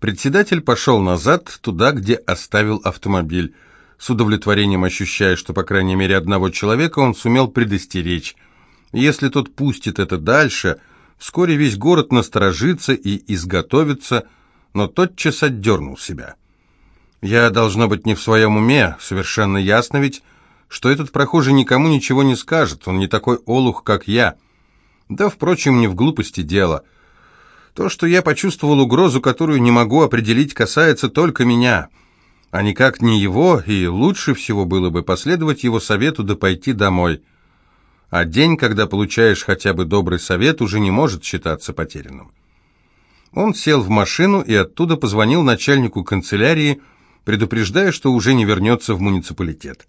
Председатель пошел назад, туда, где оставил автомобиль, с удовлетворением ощущая, что, по крайней мере, одного человека он сумел предостеречь. Если тот пустит это дальше, вскоре весь город насторожится и изготовится, но тотчас отдернул себя. Я, должно быть, не в своем уме, совершенно ясно ведь, что этот прохожий никому ничего не скажет, он не такой олух, как я. Да, впрочем, не в глупости дело — то, что я почувствовал угрозу, которую не могу определить, касается только меня, а никак не его, и лучше всего было бы последовать его совету да пойти домой. А день, когда получаешь хотя бы добрый совет, уже не может считаться потерянным. Он сел в машину и оттуда позвонил начальнику канцелярии, предупреждая, что уже не вернется в муниципалитет.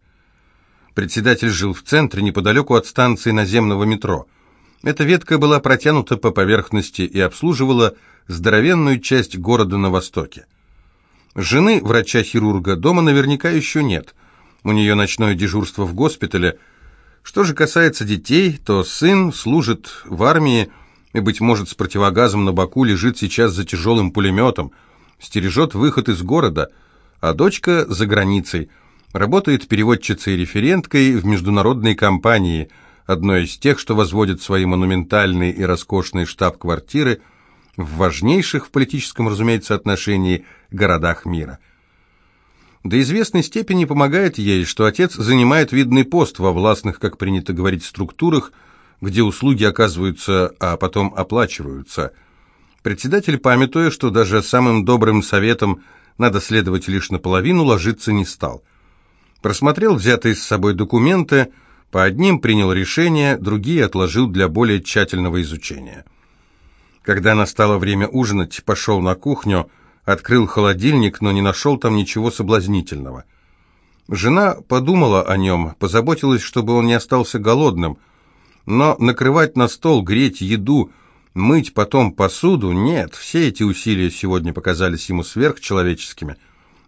Председатель жил в центре, неподалеку от станции наземного метро – эта ветка была протянута по поверхности и обслуживала здоровенную часть города на востоке. Жены врача-хирурга дома наверняка еще нет. У нее ночное дежурство в госпитале. Что же касается детей, то сын служит в армии и, быть может, с противогазом на боку лежит сейчас за тяжелым пулеметом, стережет выход из города, а дочка за границей, работает переводчицей-референткой в международной компании – одной из тех, что возводят свои монументальные и роскошные штаб-квартиры в важнейших в политическом, разумеется, отношении городах мира. До известной степени помогает ей, что отец занимает видный пост во властных, как принято говорить, структурах, где услуги оказываются, а потом оплачиваются. Председатель, памятуя, что даже самым добрым советом надо следовать лишь наполовину, ложиться не стал. Просмотрел взятые с собой документы, по одним принял решение, другие отложил для более тщательного изучения. Когда настало время ужинать, пошел на кухню, открыл холодильник, но не нашел там ничего соблазнительного. Жена подумала о нем, позаботилась, чтобы он не остался голодным, но накрывать на стол, греть еду, мыть потом посуду – нет, все эти усилия сегодня показались ему сверхчеловеческими,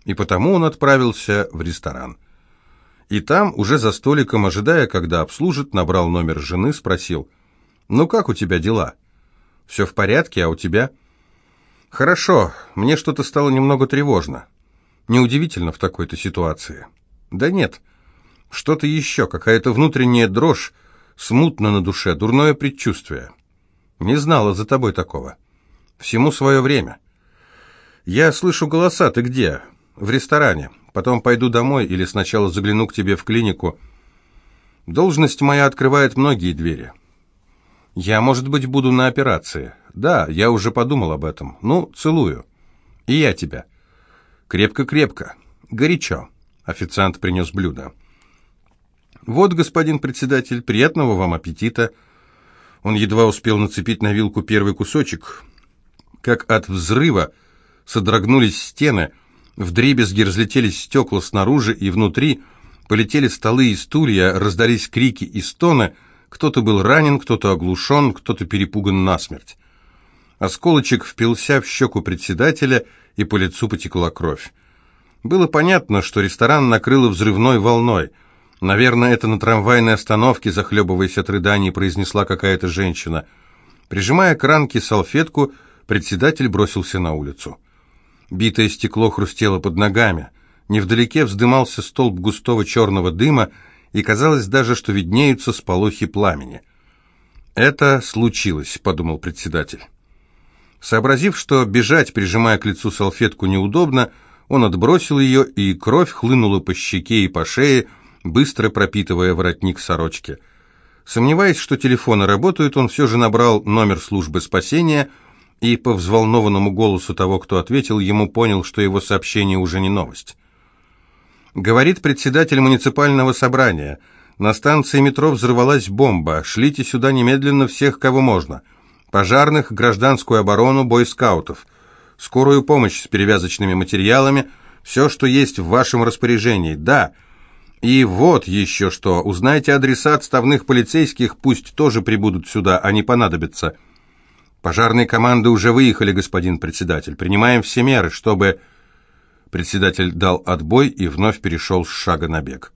и потому он отправился в ресторан. И там, уже за столиком, ожидая, когда обслужит, набрал номер жены, спросил, «Ну как у тебя дела?» «Все в порядке, а у тебя?» «Хорошо, мне что-то стало немного тревожно. Неудивительно в такой-то ситуации». «Да нет, что-то еще, какая-то внутренняя дрожь, смутно на душе, дурное предчувствие. Не знала за тобой такого. Всему свое время. Я слышу голоса, ты где?» «В ресторане. Потом пойду домой или сначала загляну к тебе в клинику. Должность моя открывает многие двери. Я, может быть, буду на операции. Да, я уже подумал об этом. Ну, целую. И я тебя. Крепко-крепко. Горячо. Официант принес блюдо. Вот, господин председатель, приятного вам аппетита. Он едва успел нацепить на вилку первый кусочек. Как от взрыва содрогнулись стены — Вдребезги разлетелись стекла снаружи и внутри, полетели столы и стулья, раздались крики и стоны, кто-то был ранен, кто-то оглушен, кто-то перепуган насмерть. Осколочек впился в щеку председателя, и по лицу потекла кровь. Было понятно, что ресторан накрыло взрывной волной. Наверное, это на трамвайной остановке, захлебываясь от рыданий, произнесла какая-то женщина. Прижимая к ранке салфетку, председатель бросился на улицу. Битое стекло хрустело под ногами. Невдалеке вздымался столб густого черного дыма, и казалось даже, что виднеются сполохи пламени. «Это случилось», — подумал председатель. Сообразив, что бежать, прижимая к лицу салфетку, неудобно, он отбросил ее, и кровь хлынула по щеке и по шее, быстро пропитывая воротник сорочки. Сомневаясь, что телефоны работают, он все же набрал номер службы спасения — и по взволнованному голосу того, кто ответил, ему понял, что его сообщение уже не новость. Говорит председатель муниципального собрания. На станции метро взорвалась бомба. Шлите сюда немедленно всех, кого можно. Пожарных, гражданскую оборону, бойскаутов. Скорую помощь с перевязочными материалами. Все, что есть в вашем распоряжении. Да. И вот еще что. Узнайте адреса отставных полицейских, пусть тоже прибудут сюда, они понадобятся. Пожарные команды уже выехали, господин председатель. Принимаем все меры, чтобы... Председатель дал отбой и вновь перешел с шага на бег.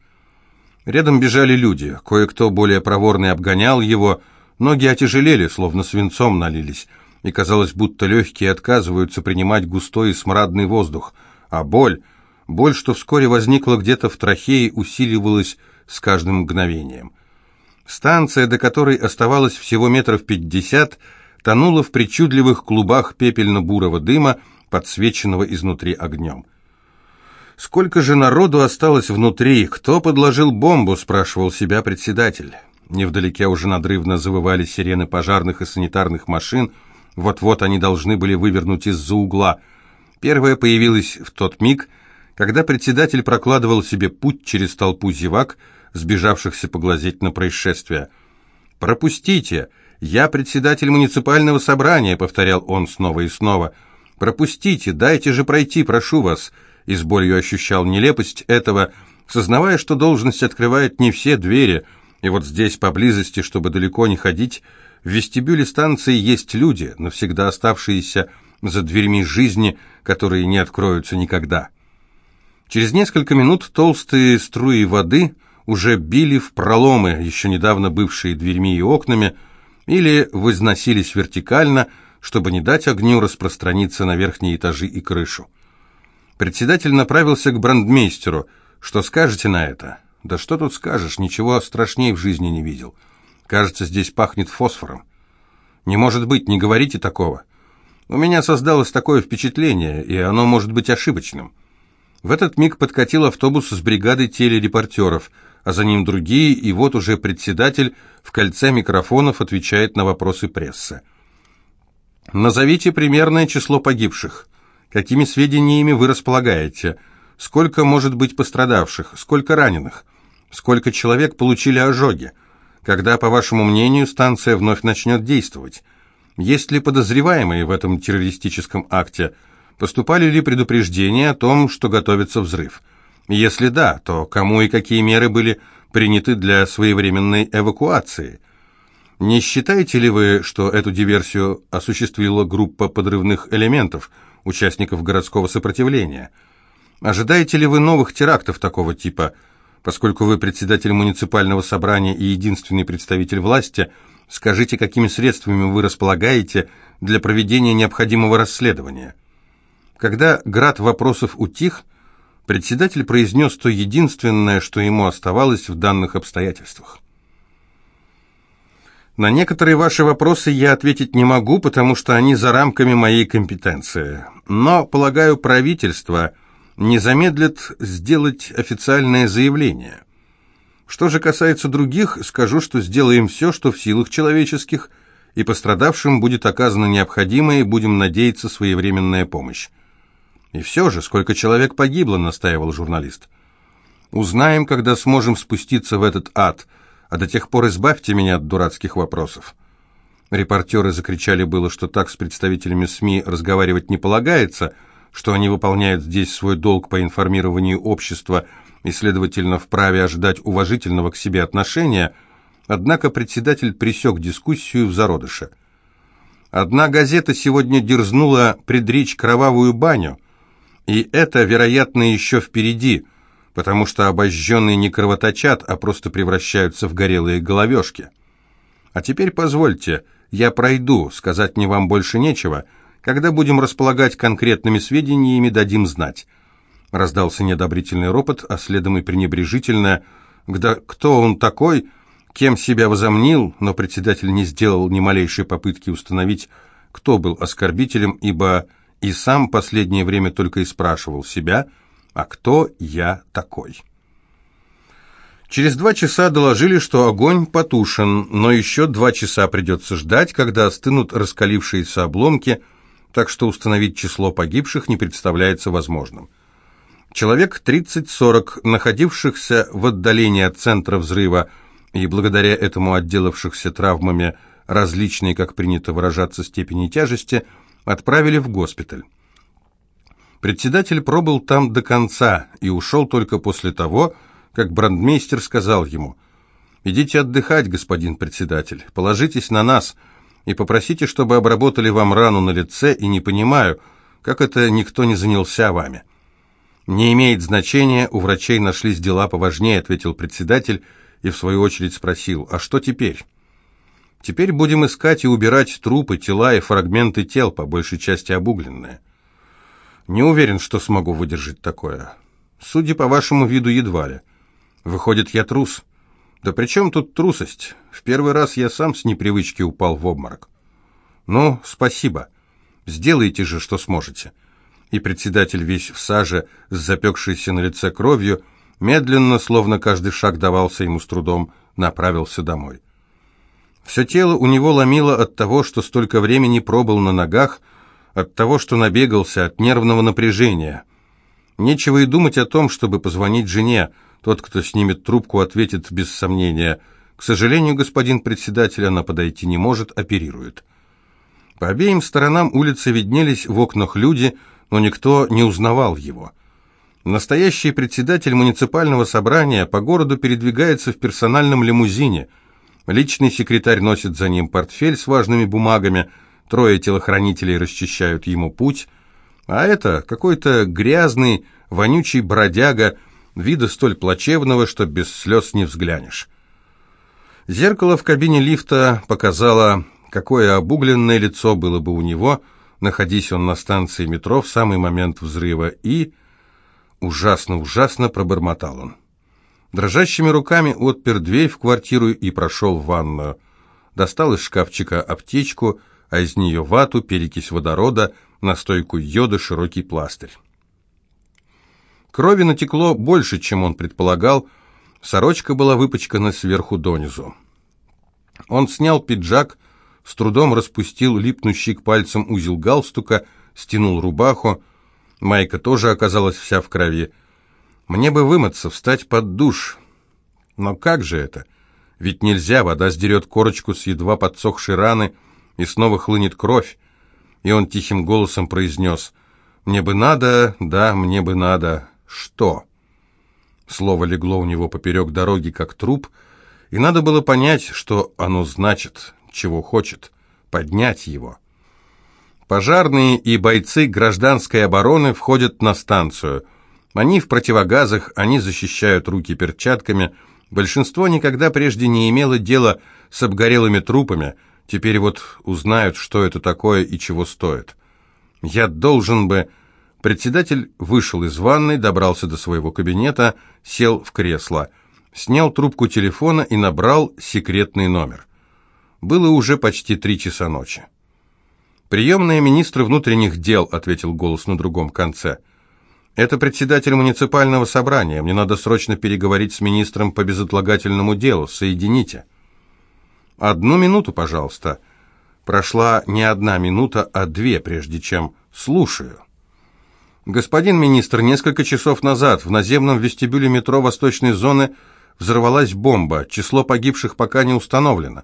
Рядом бежали люди. Кое-кто более проворный обгонял его. Ноги отяжелели, словно свинцом налились. и казалось, будто легкие отказываются принимать густой и смрадный воздух, а боль, боль, что вскоре возникла где-то в трахее, усиливалась с каждым мгновением. Станция, до которой оставалось всего метров пятьдесят, тонула в причудливых клубах пепельно-бурого дыма, подсвеченного изнутри огнем. «Сколько же народу осталось внутри? Кто подложил бомбу?» – спрашивал себя председатель. Невдалеке уже надрывно завывали сирены пожарных и санитарных машин. Вот-вот они должны были вывернуть из-за угла. Первая появилась в тот миг, когда председатель прокладывал себе путь через толпу зевак, сбежавшихся поглазеть на происшествие. «Пропустите! Я председатель муниципального собрания», — повторял он снова и снова. «Пропустите! Дайте же пройти, прошу вас!» И с болью ощущал нелепость этого, сознавая, что должность открывает не все двери, и вот здесь, поблизости, чтобы далеко не ходить, в вестибюле станции есть люди, навсегда оставшиеся за дверьми жизни, которые не откроются никогда. Через несколько минут толстые струи воды уже били в проломы, еще недавно бывшие дверьми и окнами, или возносились вертикально, чтобы не дать огню распространиться на верхние этажи и крышу. Председатель направился к брандмейстеру. «Что скажете на это?» «Да что тут скажешь, ничего страшнее в жизни не видел. Кажется, здесь пахнет фосфором». «Не может быть, не говорите такого. У меня создалось такое впечатление, и оно может быть ошибочным». В этот миг подкатил автобус с бригадой телерепортеров – а за ним другие, и вот уже председатель в кольце микрофонов отвечает на вопросы прессы. Назовите примерное число погибших. Какими сведениями вы располагаете? Сколько может быть пострадавших? Сколько раненых? Сколько человек получили ожоги? Когда, по вашему мнению, станция вновь начнет действовать? Есть ли подозреваемые в этом террористическом акте? Поступали ли предупреждения о том, что готовится взрыв? Если да, то кому и какие меры были приняты для своевременной эвакуации? Не считаете ли вы, что эту диверсию осуществила группа подрывных элементов, участников городского сопротивления? Ожидаете ли вы новых терактов такого типа? Поскольку вы председатель муниципального собрания и единственный представитель власти, скажите, какими средствами вы располагаете для проведения необходимого расследования? Когда град вопросов утих, Председатель произнес то единственное, что ему оставалось в данных обстоятельствах. На некоторые ваши вопросы я ответить не могу, потому что они за рамками моей компетенции. Но, полагаю, правительство не замедлит сделать официальное заявление. Что же касается других, скажу, что сделаем все, что в силах человеческих, и пострадавшим будет оказана необходимая и будем надеяться своевременная помощь. «И все же, сколько человек погибло?» — настаивал журналист. «Узнаем, когда сможем спуститься в этот ад, а до тех пор избавьте меня от дурацких вопросов». Репортеры закричали было, что так с представителями СМИ разговаривать не полагается, что они выполняют здесь свой долг по информированию общества и, следовательно, вправе ожидать уважительного к себе отношения, однако председатель пресек дискуссию в зародыше. Одна газета сегодня дерзнула предречь кровавую баню, и это, вероятно, еще впереди, потому что обожженные не кровоточат, а просто превращаются в горелые головешки. А теперь позвольте, я пройду, сказать мне вам больше нечего. Когда будем располагать конкретными сведениями, дадим знать. Раздался неодобрительный ропот, а следом и пренебрежительное «Да кто он такой?» кем себя возомнил, но председатель не сделал ни малейшей попытки установить, кто был оскорбителем, ибо и сам последнее время только и спрашивал себя, а кто я такой? Через два часа доложили, что огонь потушен, но еще два часа придется ждать, когда остынут раскалившиеся обломки, так что установить число погибших не представляется возможным. Человек 30-40, находившихся в отдалении от центра взрыва и благодаря этому отделавшихся травмами различной, как принято выражаться, степени тяжести – отправили в госпиталь. Председатель пробыл там до конца и ушел только после того, как брандмейстер сказал ему, «Идите отдыхать, господин председатель, положитесь на нас и попросите, чтобы обработали вам рану на лице, и не понимаю, как это никто не занялся вами». «Не имеет значения, у врачей нашлись дела поважнее», — ответил председатель и в свою очередь спросил, «А что теперь?» Теперь будем искать и убирать трупы, тела и фрагменты тел, по большей части обугленные. Не уверен, что смогу выдержать такое. Судя по вашему виду, едва ли. Выходит, я трус. Да при чем тут трусость? В первый раз я сам с непривычки упал в обморок. Ну, спасибо. Сделайте же, что сможете. И председатель весь в саже, с запекшейся на лице кровью, медленно, словно каждый шаг давался ему с трудом, направился домой. Все тело у него ломило от того, что столько времени пробыл на ногах, от того, что набегался, от нервного напряжения. Нечего и думать о том, чтобы позвонить жене. Тот, кто снимет трубку, ответит без сомнения. К сожалению, господин председатель, она подойти не может, оперирует. По обеим сторонам улицы виднелись в окнах люди, но никто не узнавал его. Настоящий председатель муниципального собрания по городу передвигается в персональном лимузине – Личный секретарь носит за ним портфель с важными бумагами, трое телохранителей расчищают ему путь, а это какой-то грязный, вонючий бродяга, вида столь плачевного, что без слез не взглянешь. Зеркало в кабине лифта показало, какое обугленное лицо было бы у него, находясь он на станции метро в самый момент взрыва, и ужасно-ужасно пробормотал он. Дрожащими руками отпер дверь в квартиру и прошел в ванную. Достал из шкафчика аптечку, а из нее вату, перекись водорода, настойку йода, широкий пластырь. Крови натекло больше, чем он предполагал. Сорочка была выпачкана сверху донизу. Он снял пиджак, с трудом распустил липнущий к пальцам узел галстука, стянул рубаху. Майка тоже оказалась вся в крови. Мне бы вымыться, встать под душ. Но как же это? Ведь нельзя, вода сдерет корочку с едва подсохшей раны, и снова хлынет кровь. И он тихим голосом произнес «Мне бы надо, да, мне бы надо, что?» Слово легло у него поперек дороги, как труп, и надо было понять, что оно значит, чего хочет, поднять его. Пожарные и бойцы гражданской обороны входят на станцию – они в противогазах, они защищают руки перчатками. Большинство никогда прежде не имело дела с обгорелыми трупами. Теперь вот узнают, что это такое и чего стоит. Я должен бы... Председатель вышел из ванной, добрался до своего кабинета, сел в кресло, снял трубку телефона и набрал секретный номер. Было уже почти три часа ночи. «Приемная министра внутренних дел», — ответил голос на другом конце. «Это председатель муниципального собрания. Мне надо срочно переговорить с министром по безотлагательному делу. Соедините». «Одну минуту, пожалуйста». Прошла не одна минута, а две, прежде чем «слушаю». «Господин министр, несколько часов назад в наземном вестибюле метро Восточной зоны взорвалась бомба. Число погибших пока не установлено.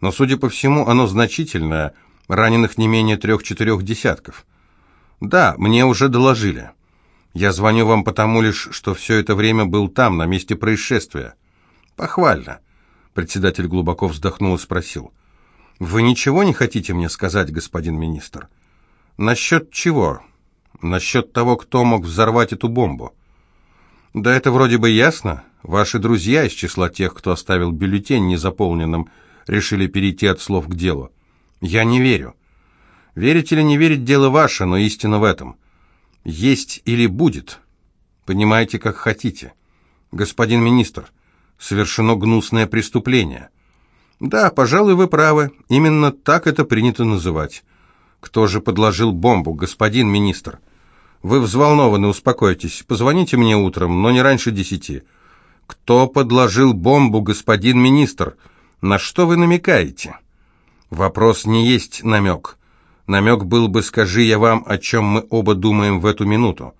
Но, судя по всему, оно значительное. Раненых не менее трех-четырех десятков. Да, мне уже доложили». Я звоню вам потому лишь, что все это время был там, на месте происшествия. Похвально. Председатель глубоко вздохнул и спросил. Вы ничего не хотите мне сказать, господин министр? Насчет чего? Насчет того, кто мог взорвать эту бомбу. Да это вроде бы ясно. Ваши друзья из числа тех, кто оставил бюллетень незаполненным, решили перейти от слов к делу. Я не верю. Верить или не верить – дело ваше, но истина в этом – есть или будет. Понимаете, как хотите. Господин министр, совершено гнусное преступление. Да, пожалуй, вы правы. Именно так это принято называть. Кто же подложил бомбу, господин министр? Вы взволнованы, успокойтесь. Позвоните мне утром, но не раньше десяти. Кто подложил бомбу, господин министр? На что вы намекаете? Вопрос не есть намек. Намек был бы «скажи я вам, о чем мы оба думаем в эту минуту».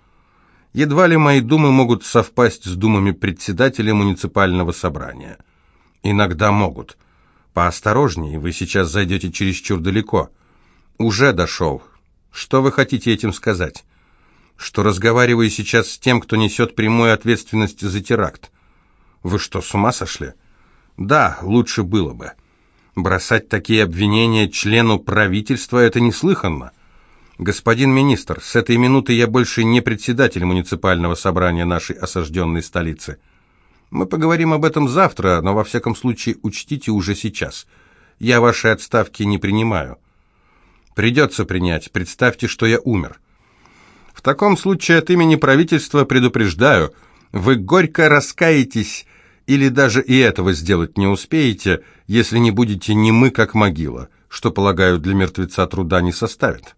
Едва ли мои думы могут совпасть с думами председателя муниципального собрания. Иногда могут. Поосторожнее, вы сейчас зайдете чересчур далеко. Уже дошел. Что вы хотите этим сказать? Что разговариваю сейчас с тем, кто несет прямую ответственность за теракт. Вы что, с ума сошли? Да, лучше было бы. Бросать такие обвинения члену правительства – это неслыханно. Господин министр, с этой минуты я больше не председатель муниципального собрания нашей осажденной столицы. Мы поговорим об этом завтра, но во всяком случае учтите уже сейчас. Я вашей отставки не принимаю. Придется принять. Представьте, что я умер. В таком случае от имени правительства предупреждаю, вы горько раскаетесь или даже и этого сделать не успеете, если не будете немы, как могила, что, полагаю, для мертвеца труда не составит.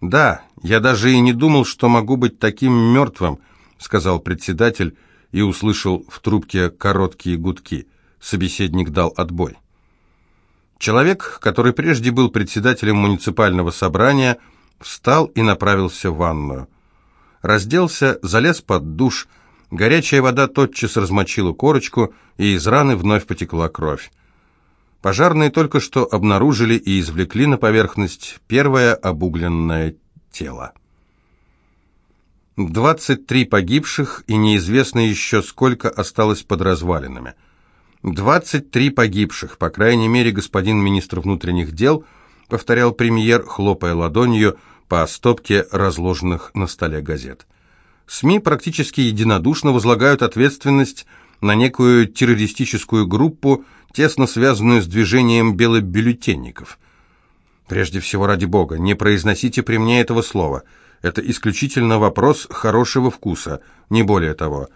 Да, я даже и не думал, что могу быть таким мертвым, сказал председатель и услышал в трубке короткие гудки. Собеседник дал отбой. Человек, который прежде был председателем муниципального собрания, встал и направился в ванную. Разделся, залез под душ, горячая вода тотчас размочила корочку, и из раны вновь потекла кровь. Пожарные только что обнаружили и извлекли на поверхность первое обугленное тело. 23 погибших и неизвестно еще сколько осталось под развалинами. 23 погибших, по крайней мере, господин министр внутренних дел, повторял премьер, хлопая ладонью по стопке разложенных на столе газет. СМИ практически единодушно возлагают ответственность на некую террористическую группу, тесно связанную с движением белобюллетенников. Прежде всего, ради бога, не произносите при мне этого слова. Это исключительно вопрос хорошего вкуса, не более того.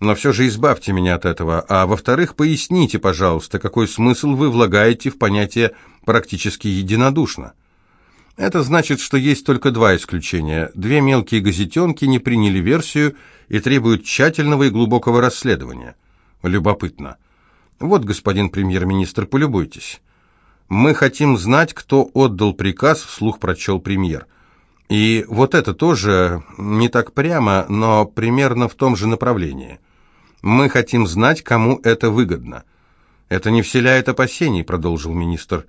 Но все же избавьте меня от этого. А во-вторых, поясните, пожалуйста, какой смысл вы влагаете в понятие «практически единодушно». Это значит, что есть только два исключения. Две мелкие газетенки не приняли версию и требуют тщательного и глубокого расследования. Любопытно. Вот, господин премьер-министр, полюбуйтесь. Мы хотим знать, кто отдал приказ, вслух прочел премьер. И вот это тоже не так прямо, но примерно в том же направлении. Мы хотим знать, кому это выгодно. Это не вселяет опасений, продолжил министр.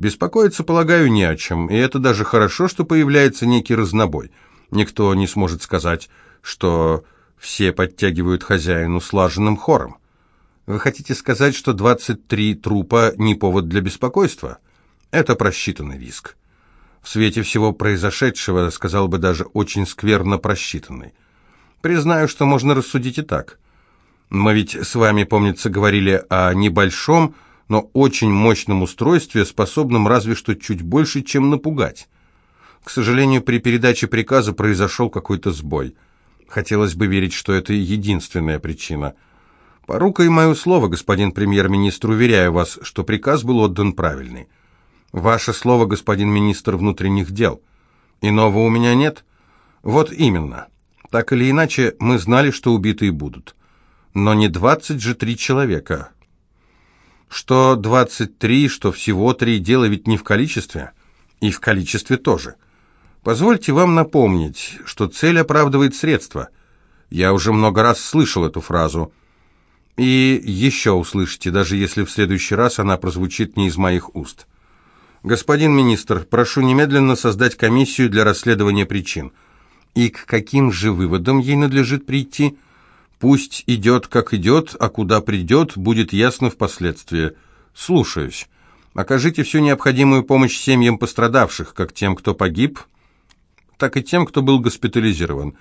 Беспокоиться, полагаю, не о чем, и это даже хорошо, что появляется некий разнобой. Никто не сможет сказать, что все подтягивают хозяину слаженным хором. Вы хотите сказать, что 23 трупа не повод для беспокойства? Это просчитанный риск. В свете всего произошедшего, сказал бы даже очень скверно просчитанный. Признаю, что можно рассудить и так. Мы ведь с вами, помнится, говорили о небольшом, но очень мощном устройстве, способном разве что чуть больше, чем напугать. К сожалению, при передаче приказа произошел какой-то сбой. Хотелось бы верить, что это единственная причина – Порукой мое слово, господин премьер-министр, уверяю вас, что приказ был отдан правильный. Ваше слово, господин министр внутренних дел. Иного у меня нет? Вот именно. Так или иначе, мы знали, что убитые будут. Но не двадцать же три человека. Что двадцать три, что всего три, дело ведь не в количестве. И в количестве тоже. Позвольте вам напомнить, что цель оправдывает средства. Я уже много раз слышал эту фразу – и еще услышите, даже если в следующий раз она прозвучит не из моих уст. Господин министр, прошу немедленно создать комиссию для расследования причин. И к каким же выводам ей надлежит прийти? Пусть идет, как идет, а куда придет, будет ясно впоследствии. Слушаюсь. Окажите всю необходимую помощь семьям пострадавших, как тем, кто погиб, так и тем, кто был госпитализирован.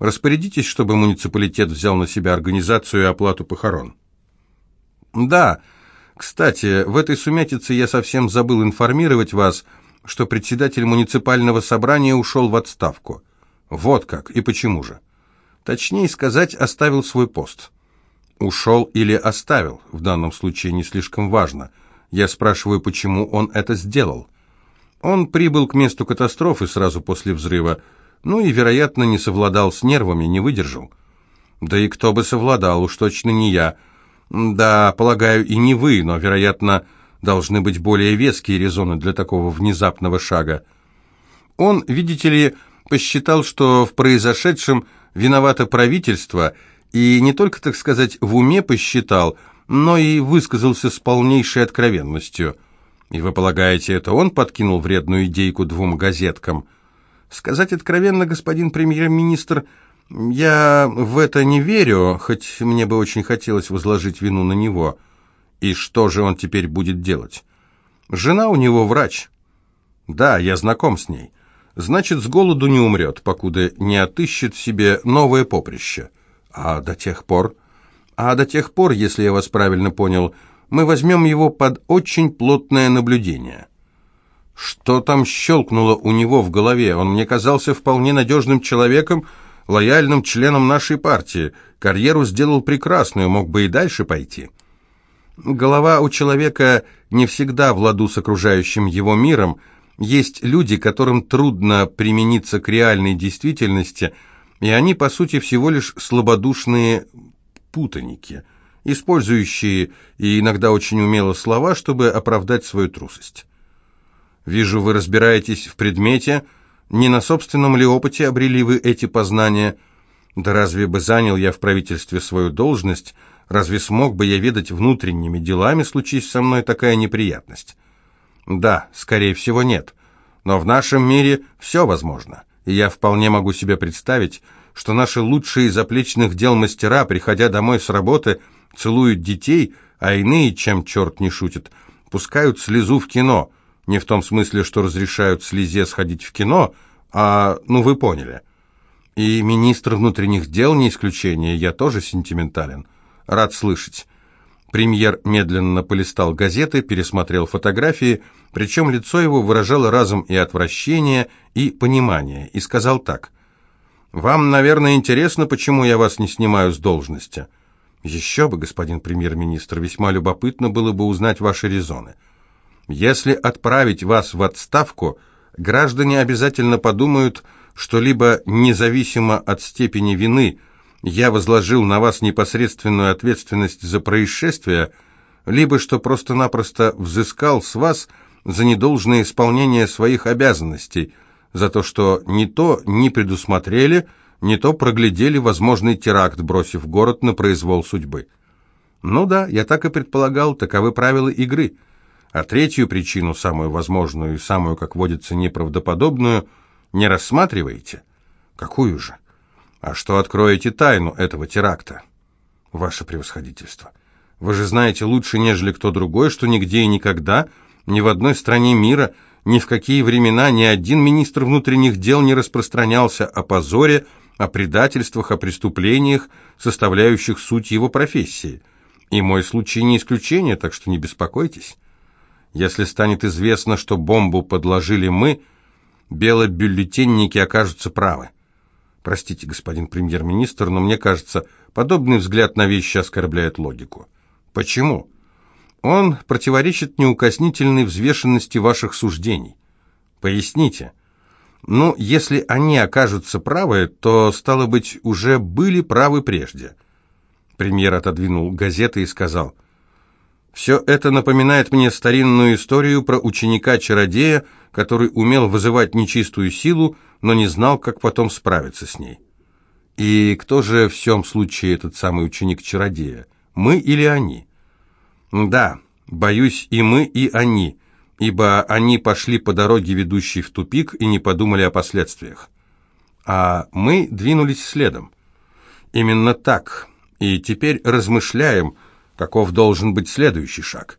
Распорядитесь, чтобы муниципалитет взял на себя организацию и оплату похорон. Да, кстати, в этой сумятице я совсем забыл информировать вас, что председатель муниципального собрания ушел в отставку. Вот как, и почему же? Точнее сказать, оставил свой пост. Ушел или оставил, в данном случае не слишком важно. Я спрашиваю, почему он это сделал. Он прибыл к месту катастрофы сразу после взрыва, ну и, вероятно, не совладал с нервами, не выдержал. Да и кто бы совладал, уж точно не я. Да, полагаю, и не вы, но, вероятно, должны быть более веские резоны для такого внезапного шага. Он, видите ли, посчитал, что в произошедшем виновато правительство, и не только, так сказать, в уме посчитал, но и высказался с полнейшей откровенностью. И вы полагаете, это он подкинул вредную идейку двум газеткам? Сказать откровенно, господин премьер-министр, я в это не верю, хоть мне бы очень хотелось возложить вину на него. И что же он теперь будет делать? Жена у него врач. Да, я знаком с ней. Значит, с голоду не умрет, покуда не отыщет себе новое поприще. А до тех пор... А до тех пор, если я вас правильно понял, мы возьмем его под очень плотное наблюдение. Что там щелкнуло у него в голове? Он мне казался вполне надежным человеком, лояльным членом нашей партии. Карьеру сделал прекрасную, мог бы и дальше пойти. Голова у человека не всегда в ладу с окружающим его миром. Есть люди, которым трудно примениться к реальной действительности, и они, по сути, всего лишь слабодушные путаники, использующие и иногда очень умело слова, чтобы оправдать свою трусость. Вижу, вы разбираетесь в предмете. Не на собственном ли опыте обрели вы эти познания? Да разве бы занял я в правительстве свою должность? Разве смог бы я ведать внутренними делами, случись со мной такая неприятность? Да, скорее всего, нет. Но в нашем мире все возможно. И я вполне могу себе представить, что наши лучшие заплечных дел мастера, приходя домой с работы, целуют детей, а иные, чем черт не шутит, пускают слезу в кино – не в том смысле, что разрешают слезе сходить в кино, а, ну, вы поняли. И министр внутренних дел не исключение, я тоже сентиментален. Рад слышать. Премьер медленно полистал газеты, пересмотрел фотографии, причем лицо его выражало разом и отвращение, и понимание, и сказал так. «Вам, наверное, интересно, почему я вас не снимаю с должности?» «Еще бы, господин премьер-министр, весьма любопытно было бы узнать ваши резоны». Если отправить вас в отставку, граждане обязательно подумают, что либо независимо от степени вины я возложил на вас непосредственную ответственность за происшествие, либо что просто-напросто взыскал с вас за недолжное исполнение своих обязанностей, за то, что не то не предусмотрели, не то проглядели возможный теракт, бросив город на произвол судьбы. Ну да, я так и предполагал, таковы правила игры – а третью причину, самую возможную и самую, как водится, неправдоподобную, не рассматриваете? Какую же? А что откроете тайну этого теракта? Ваше превосходительство. Вы же знаете лучше, нежели кто другой, что нигде и никогда, ни в одной стране мира, ни в какие времена ни один министр внутренних дел не распространялся о позоре, о предательствах, о преступлениях, составляющих суть его профессии. И мой случай не исключение, так что не беспокойтесь. Если станет известно, что бомбу подложили мы, белобюллетенники окажутся правы. Простите, господин премьер-министр, но мне кажется, подобный взгляд на вещи оскорбляет логику. Почему? Он противоречит неукоснительной взвешенности ваших суждений. Поясните. Ну, если они окажутся правы, то, стало быть, уже были правы прежде. Премьер отодвинул газеты и сказал – все это напоминает мне старинную историю про ученика-чародея, который умел вызывать нечистую силу, но не знал, как потом справиться с ней. И кто же в всем случае этот самый ученик-чародея? Мы или они? Да, боюсь, и мы, и они, ибо они пошли по дороге, ведущей в тупик, и не подумали о последствиях. А мы двинулись следом. Именно так. И теперь размышляем, каков должен быть следующий шаг.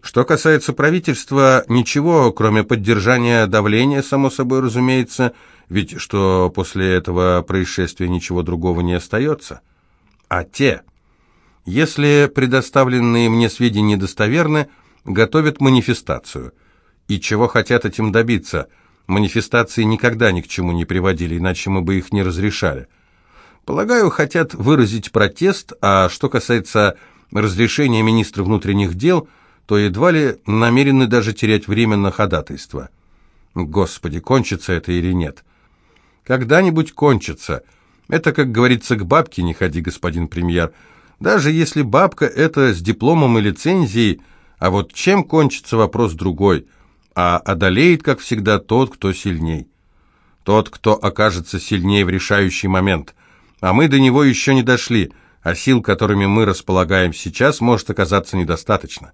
Что касается правительства, ничего, кроме поддержания давления, само собой разумеется, ведь что после этого происшествия ничего другого не остается. А те, если предоставленные мне сведения достоверны, готовят манифестацию. И чего хотят этим добиться? Манифестации никогда ни к чему не приводили, иначе мы бы их не разрешали. Полагаю, хотят выразить протест, а что касается разрешение министра внутренних дел, то едва ли намерены даже терять время на ходатайство. Господи, кончится это или нет? Когда-нибудь кончится. Это, как говорится, к бабке не ходи, господин премьер. Даже если бабка это с дипломом и лицензией, а вот чем кончится вопрос другой, а одолеет, как всегда, тот, кто сильней. Тот, кто окажется сильнее в решающий момент. А мы до него еще не дошли – а сил, которыми мы располагаем сейчас, может оказаться недостаточно.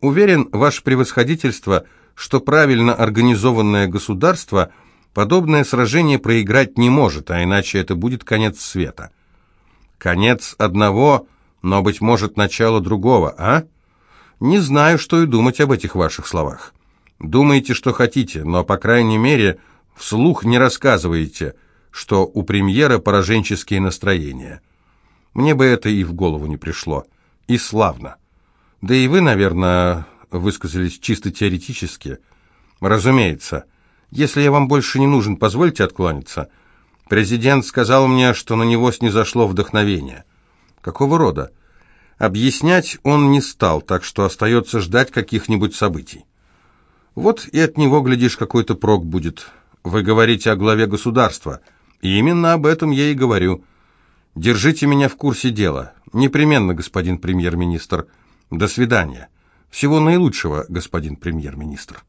Уверен, ваше превосходительство, что правильно организованное государство подобное сражение проиграть не может, а иначе это будет конец света. Конец одного, но, быть может, начало другого, а? Не знаю, что и думать об этих ваших словах. Думаете, что хотите, но, по крайней мере, вслух не рассказывайте, что у премьера пораженческие настроения. Мне бы это и в голову не пришло. И славно. Да и вы, наверное, высказались чисто теоретически. Разумеется. Если я вам больше не нужен, позвольте откланяться. Президент сказал мне, что на него снизошло вдохновение. Какого рода? Объяснять он не стал, так что остается ждать каких-нибудь событий. Вот и от него, глядишь, какой-то прок будет. Вы говорите о главе государства. И именно об этом я и говорю. Держите меня в курсе дела. Непременно, господин премьер-министр. До свидания. Всего наилучшего, господин премьер-министр.